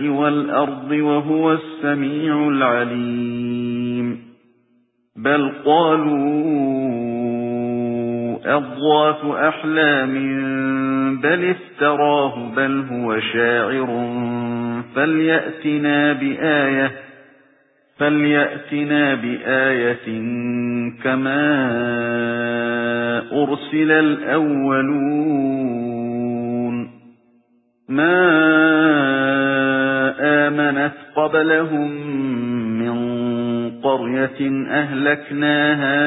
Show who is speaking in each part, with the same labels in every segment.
Speaker 1: والأرض وهو السميع العليم. بل قالوا أضواث أحلام بل افتراه بل هو شاعر. فليأتنا بآية فليأتنا بآية كما أرسل الأولون. ما آمنت قبلهم من قرية أهلكناها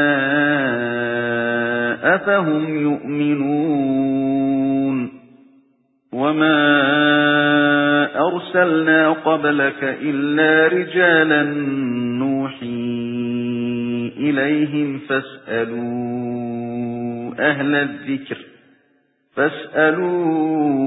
Speaker 1: أفهم يؤمنون وما أرسلنا قبلك إلا رجالا نوحي إليهم فاسألوا أهل الذكر فاسألوا